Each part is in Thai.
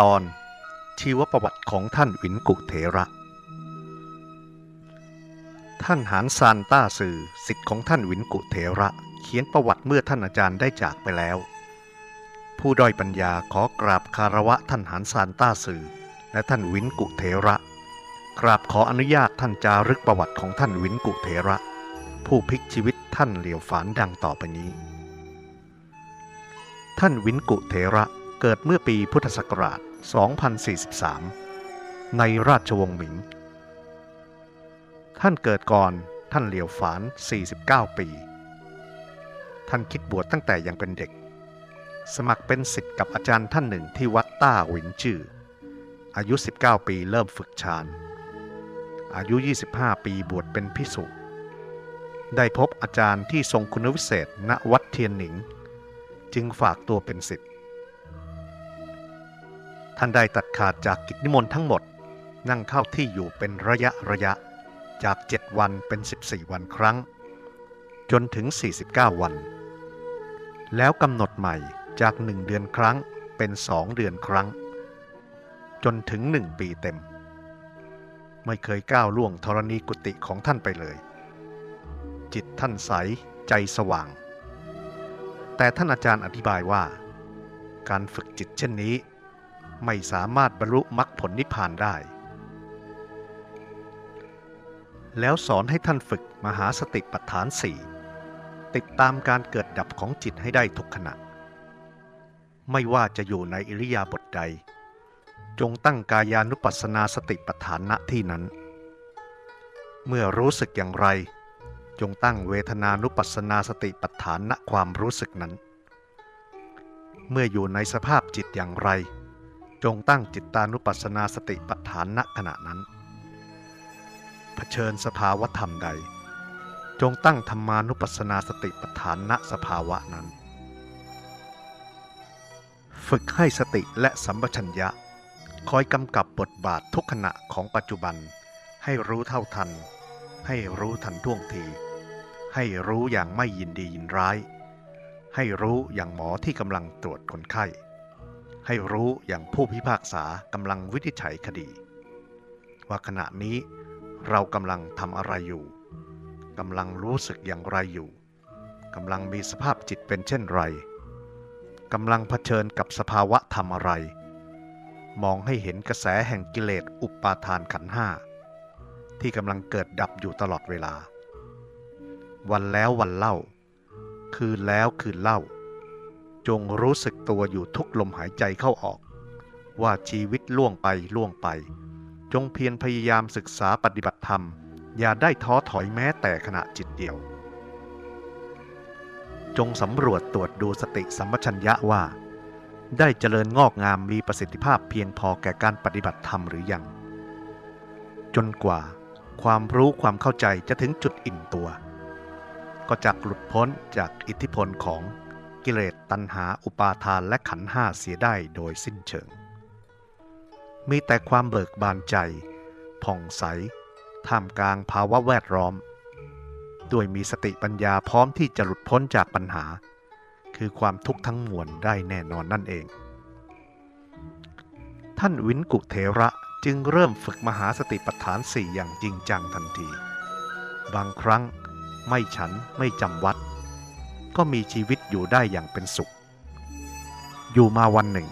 ตอนชีวประวัติของท่านวินกุเถระ ท่านหานซานต้าสื่อสิทธิ์ของท่านวินกุเถระ เขียนประวัติเมื่อท่านอาจารย์ได้จากไปแล้ว ผู้ด้อยปัญญาขอกราบคารวะท่านหานซานต้าสื่อและท่านวินกุเถระ กราบขออนุญาตท่านจารึกประวัติของท่านวินกุเถระ ผู้พลิกชีวิตท่านเหลียวฝานดังต่อไปนี้ ท่านวินกุเถระ เกิดเมื่อปีพุทธศักราช 2043 ในราชวงศ์หมิง ท่านเกิดก่อนท่านเหลียวฝาน 49 ปี ท่านคิดบวชตั้งแต่ยังเป็นเด็ก สมัครเป็นศิษย์กับอาจารย์ท่านหนึ่งที่วัดต้าหวินจื่อ อายุ 19 ปีเริ่มฝึกฌาน อายุ 25 ปีบวชเป็นพิสุได้พบอาจารย์ที่ทรงคุณวิเศษณวัดเทียนหนิง จึงฝากตัวเป็นศิษย์ ท่านได้ตัดขาดจากกิจนิมนต์ทั้งหมด นั่งเข้าที่อยู่เป็นระยะระยะ จาก7วันเป็น 14 วันครั้ง จนถึง 49 วัน แล้วกำหนดใหม่จาก1เดือนครั้งเป็น2เดือนครั้ง จนถึง1ปีเต็ม ไม่เคยก้าวล่วงธรณีกุติของท่านไปเลย จิตท่านใสใจสว่าง แต่ท่านอาจารย์อธิบายว่า การฝึกจิตเช่นนี้ ไม่สามารถบรรลุมรรคผลนิพพานได้ แล้วสอนให้ท่านฝึกมหาสติปัฏฐานสี่ติดตามการเกิดดับของจิตให้ได้ทุกขณะ ไม่ว่าจะอยู่ในอิริยาบถใด จงตั้งกายานุปัสสนาสติปัฏฐานณที่นั้น เมื่อรู้สึกอย่างไร จงตั้งเวทนานุปัสสนาสติปัฏฐานณความรู้สึกนั้น เมื่ออยู่ในสภาพจิตอย่างไร จงตั้งจิตตานุปัสสนาสติปัฏฐานณขณะนั้นเผชิญสภาวะธรรมใด จงตั้งธรรมานุปัสสนาสติปัฏฐานณสภาวะนั้น ฝึกให้สติและสัมปชัญญะ คอยกำกับบทบาททุกขณะของปัจจุบัน ให้รู้เท่าทัน ให้รู้ทันท่วงที ให้รู้อย่างไม่ยินดียินร้าย ให้รู้อย่างหมอที่กำลังตรวจคนไข้ ให้รู้อย่างผู้พิพากษากำลังวินิจฉัยคดี ว่าขณะนี้เรากำลังทำอะไรอยู่กำลังรู้สึกอย่างไรอยู่กำลังมีสภาพจิตเป็นเช่นไรกำลังเผชิญกับสภาวะธรรมอะไร มองให้เห็นกระแสแห่งกิเลสอุปาทานขันห้าที่กำลังเกิดดับอยู่ตลอดเวลา วันแล้ววันเล่า คืนแล้วคืนเล่า จงรู้สึกตัวอยู่ทุกลมหายใจเข้าออก ว่าชีวิตล่วงไปล่วงไป จงเพียรพยายามศึกษาปฏิบัติธรรม อย่าได้ท้อถอยแม้แต่ขณะจิตเดียว จงสำรวจตรวจดูสติสัมปชัญญะว่า ได้เจริญงอกงามมีประสิทธิภาพเพียงพอแก่การปฏิบัติธรรมหรือยัง จนกว่าความรู้ความเข้าใจจะถึงจุดอิ่มตัว ก็จะหลุดพ้นจากอิทธิพลของ กิเลสตัณหาอุปาทานและขันห้าเสียได้โดยสิ้นเชิง มีแต่ความเบิกบานใจ ผ่องใส ท่ามกลางภาวะแวดล้อม ด้วยมีสติปัญญาพร้อมที่จะหลุดพ้นจากปัญหา คือความทุกข์ทั้งมวลได้แน่นอนนั่นเอง ท่านวินกุเทระจึงเริ่มฝึกมหาสติปัฏฐานสี่อย่างจริงจังทันที บางครั้งไม่ฉันไม่จำวัด ก็มีชีวิตอยู่ได้อย่างเป็นสุข อยู่มาวันหนึ่ง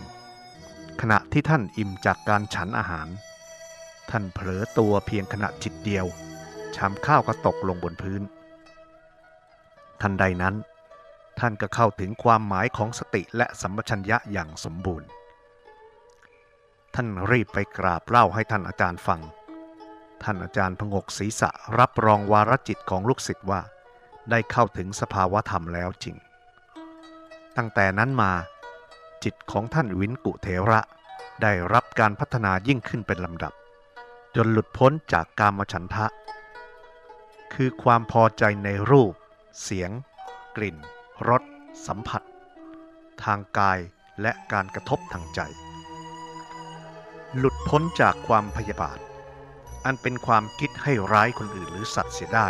ขณะที่ท่านอิ่มจากการฉันอาหาร ท่านเผลอตัวเพียงขณะจิตเดียว ชามข้าวก็ตกลงบนพื้น ทันใดนั้น ท่านก็เข้าถึงความหมายของสติและสัมปชัญญะอย่างสมบูรณ์ ท่านรีบไปกราบเล่าให้ท่านอาจารย์ฟัง ท่านอาจารย์พงกศีรษะรับรองวารจิตของลูกศิษย์ว่า ได้เข้าถึงสภาวะธรรมแล้วจริง ตั้งแต่นั้นมาจิตของท่านวินกุเทระได้รับการพัฒนายิ่งขึ้นเป็นลำดับ จนหลุดพ้นจากกามฉันทะ คือความพอใจในรูป เสียง กลิ่น รส สัมผัส ทางกายและการกระทบทางใจ หลุดพ้นจากความพยาบาท อันเป็นความคิดให้ร้ายคนอื่นหรือสัตว์เสียได้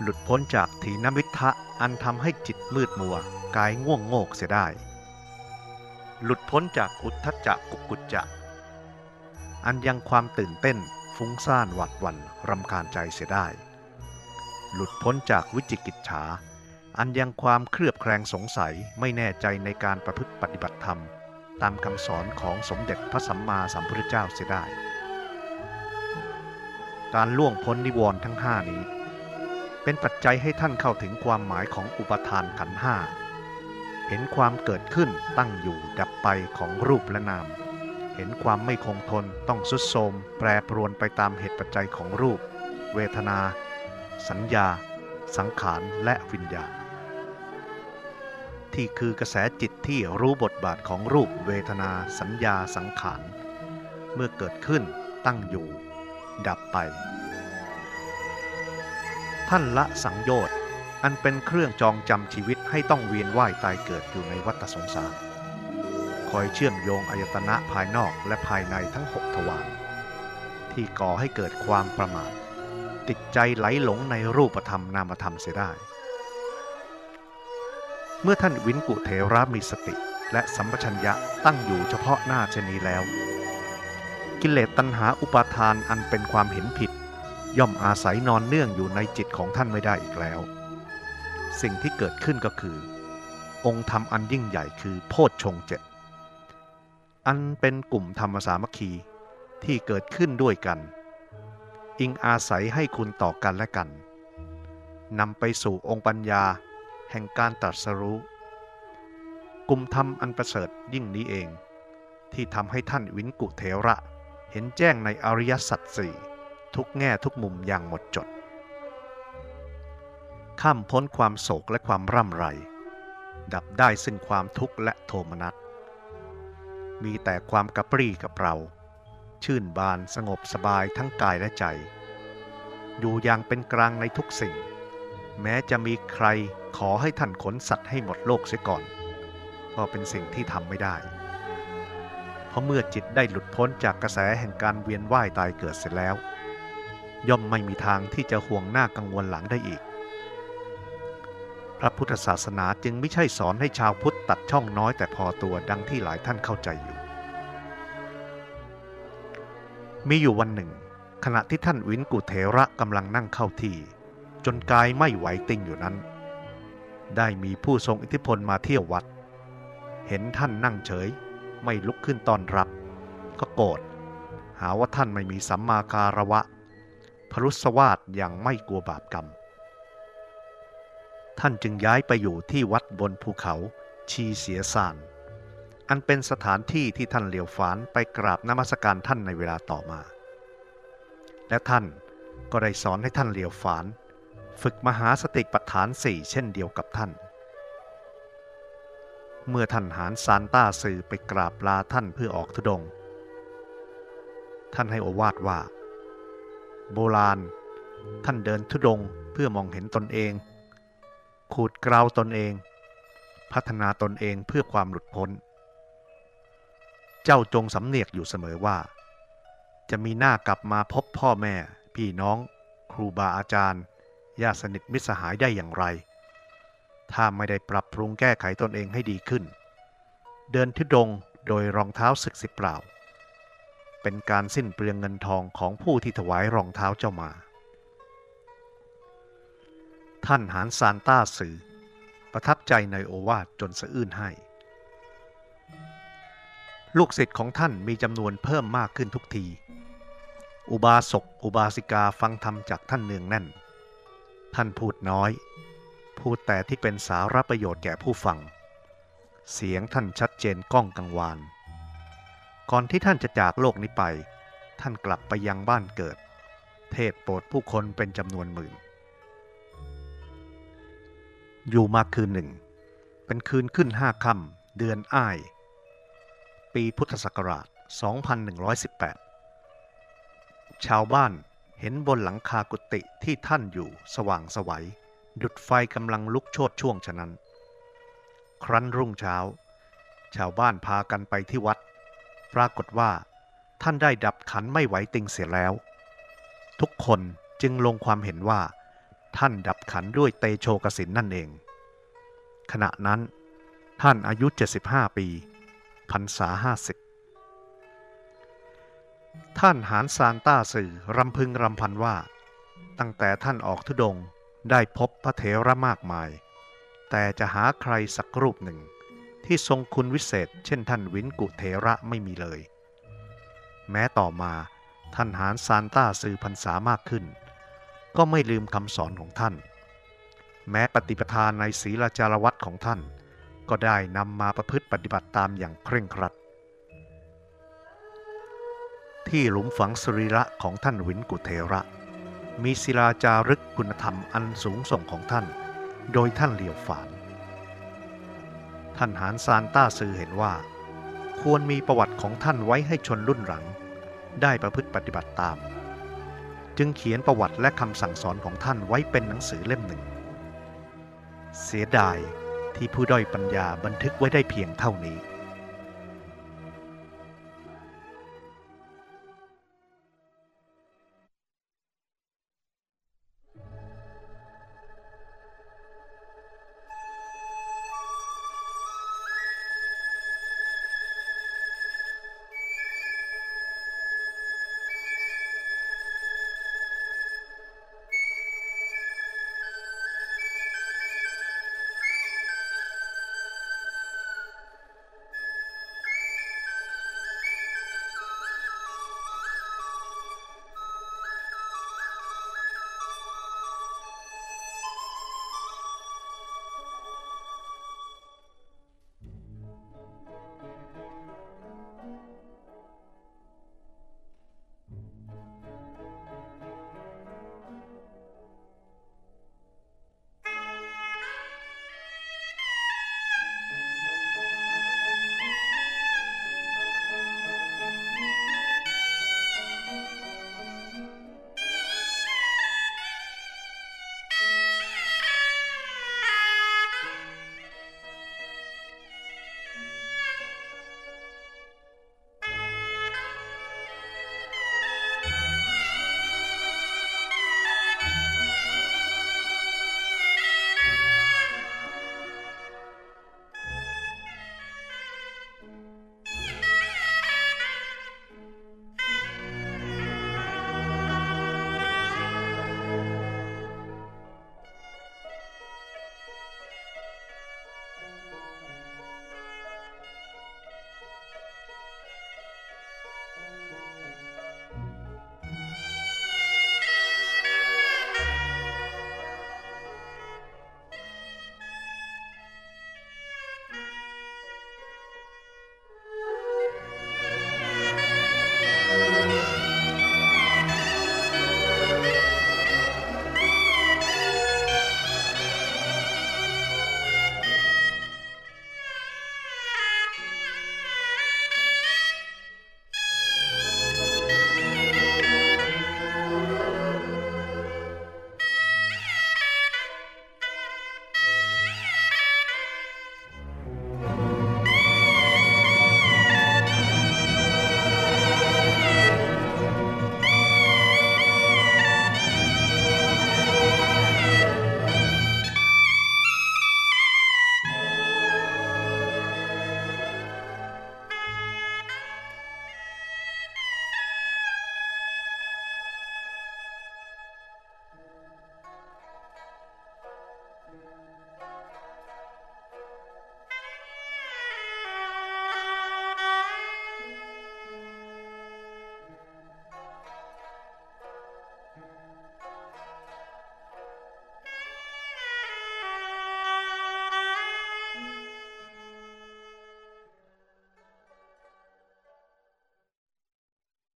หลุดพ้นจากถีนมิทะอันทำให้จิตมืดมัว กายง่วงโงกเสียได้ หลุดพ้นจากอุทธจักกุกุจจะอันยังความตื่นเต้นฟุ้งซ่านหวัดวันรำคาญใจเสียได้ หลุดพ้นจากวิจิกิจฉา อันยังความเครือบแคลงสงสัยไม่แน่ใจในการประพฤติปฏิบัติธรรม ตามคำสอนของสมเด็จพระสัมมาสัมพุทธเจ้าเสียได้ การล่วงพ้นนิวรณ์ทั้งห้านี้ เป็นปัจจัยให้ท่านเข้าถึงความหมายของอุปทานขันห้า เห็นความเกิดขึ้นตั้งอยู่ดับไปของรูปและนาม เห็นความไม่คงทนต้องสุดโทมแปรปรวนไปตามเหตุปัจจัยของรูป เวทนา สัญญา สังขารและวิญญาณ ที่คือกระแสจิตที่รู้บทบาทของรูป เวทนา สัญญา สังขาร เมื่อเกิดขึ้นตั้งอยู่ ดับไป ท่านละสังโยชน์อันเป็นเครื่องจองจำชีวิตให้ต้องเวียนว่ายตายเกิดอยู่ในวัฏสงสาร คอยเชื่อมโยงอายตนะภายนอกและภายในทั้งหกทวารที่ก่อให้เกิดความประมาท ติดใจไหลหลงในรูปธรรมนามธรรมเสียได้ เมื่อท่านวินกุเทระมีสติ และสัมปชัญญะตั้งอยู่เฉพาะหน้าเชนีแล้ว กิเลสตัณหาอุปาทานอันเป็นความเห็นผิด ย่อมอาศัยนอนเนื่องอยู่ในจิตของท่านไม่ได้อีกแล้ว สิ่งที่เกิดขึ้นก็คือ องค์ธรรมอันยิ่งใหญ่คือโพชฌงเจ็ดอันเป็นกลุ่มธรรมสามัคคีที่เกิดขึ้นด้วยกัน อิงอาศัยให้คุณต่อกันและกันนำไปสู่องค์ปัญญาแห่งการตรัสรู้ กลุ่มธรรมอันประเสริฐยิ่งนี้เอง ที่ทำให้ท่านวินกุเทระเห็นแจ้งในอริยสัจสี่ ทุกแง่ทุกมุมอย่างหมดจด ข้ามพ้นความโศกและความร่ำไร ดับได้ซึ่งความทุกข์และโทมนัส มีแต่ความกระปรี้กับเปร่า ชื่นบานสงบสบายทั้งกายและใจ อยู่อย่างเป็นกลางในทุกสิ่ง แม้จะมีใครขอให้ท่านขนสัตว์ให้หมดโลกเสียก่อน ก็เป็นสิ่งที่ทำไม่ได้เพราะเมื่อจิตได้หลุดพ้นจากกระแสแห่งการเวียนว่ายตายเกิดเสร็จแล้ว ย่อมไม่มีทางที่จะห่วงหน้ากังวลหลังได้อีก พระพุทธศาสนาจึงไม่ใช่สอนให้ชาวพุทธตัดช่องน้อยแต่พอตัวดังที่หลายท่านเข้าใจอยู่ มีอยู่วันหนึ่ง ขณะที่ท่านวินกุเทระกำลังนั่งเข้าที่ จนกายไม่ไหวติงอยู่นั้น ได้มีผู้ทรงอิทธิพลมาเที่ยววัด เห็นท่านนั่งเฉย ไม่ลุกขึ้นตอนรับ ก็โกรธหาว่าท่านไม่มีสัมมาการวะ พรุสวาสอย่างไม่กลัวบาปกรรม ท่านจึงย้ายไปอยู่ที่วัดบนภูเขาชีเสียสาน อันเป็นสถานที่ที่ท่านเหลียวฝานไปกราบนมัสการท่านในเวลาต่อมา และท่านก็ได้สอนให้ท่านเหลียวฝาน ฝึกมหาสติปัฏฐานสี่เช่นเดียวกับท่าน เมื่อท่านหานซานต้าสื่อไปกราบลาท่านเพื่อออกทุดง ท่านให้อวาดว่า โบราณ ท่านเดินทุดงเพื่อมองเห็นตนเอง ขูดเกลาตนเอง พัฒนาตนเองเพื่อความหลุดพ้น เจ้าจงสำเนียกอยู่เสมอว่า จะมีหน้ากลับมาพบพ่อแม่ พี่น้อง ครูบาอาจารย์ญาติสนิทมิตรสหายได้อย่างไร ถ้าไม่ได้ปรับปรุงแก้ไขตนเองให้ดีขึ้น เดินทิดงโดยรองเท้าศึกสิบเปล่า เป็นการสิ้นเปลืองเงินทองของผู้ที่ถวายรองเท้าเจ้ามา ท่านหานซานต้าสื่อ ประทับใจในโอวาทจนสะอื้นให้ ลูกศิษย์ของท่านมีจำนวนเพิ่มมากขึ้นทุกที อุบาสกอุบาสิกาฟังธรรมจากท่านเนืองแน่น ท่านพูดน้อย พูดแต่ที่เป็นสาระประโยชน์แก่ผู้ฟัง เสียงท่านชัดเจนก้องกังวาน ก่อนที่ท่านจะจากโลกนี้ไป ท่านกลับไปยังบ้านเกิด เทศโปรดผู้คนเป็นจำนวนหมื่น อยู่มาคืนหนึ่ง เป็นคืนขึ้นห้าค่ำเดือนอ้าย ปีพุทธศักราช 2118 ชาวบ้านเห็นบนหลังคากุฏิที่ท่านอยู่สว่างสวัยดุดไฟกำลังลุกโชดช่วงฉะนั้น ครั้นรุ่งเช้า ชาวบ้านพากันไปที่วัด ปรากฏว่า ท่านได้ดับขันไม่ไหวติงเสียแล้ว ทุกคนจึงลงความเห็นว่า ท่านดับขันด้วยเตโชกสินนั่นเอง ขณะนั้น ท่านอายุ 75 ปีพรรษาห้าสิบท่านหานซานต้าสื่อรำพึงรำพันว่า ตั้งแต่ท่านออกทุดงได้พบพระเถระมากมาย แต่จะหาใครสักรูปหนึ่ง ที่ทรงคุณวิเศษ เช่นท่านวินกุเถระไม่มีเลย แม้ต่อมาท่านหานซานต้าสื่อพรรษามากขึ้น ก็ไม่ลืมคำสอนของท่าน แม้ปฏิปทาในศีลจารวัตของท่าน ก็ได้นำมาประพฤติปฏิบัติตามอย่างเคร่งครัด ที่หลุมฝังสรีระของท่านวินกุเทระ มีศิลาจารึกคุณธรรมอันสูงส่งของท่าน โดยท่านเหลียวฝาน ท่านหานซานต้าซือเห็นว่า ควรมีประวัติของท่านไว้ให้ชนรุ่นหลัง ได้ประพฤติปฏิบัติตาม จึงเขียนประวัติและคำสั่งสอนของท่านไว้เป็นหนังสือเล่มหนึ่ง เสียดายที่ผู้ด้อยปัญญาบันทึกไว้ได้เพียงเท่านี้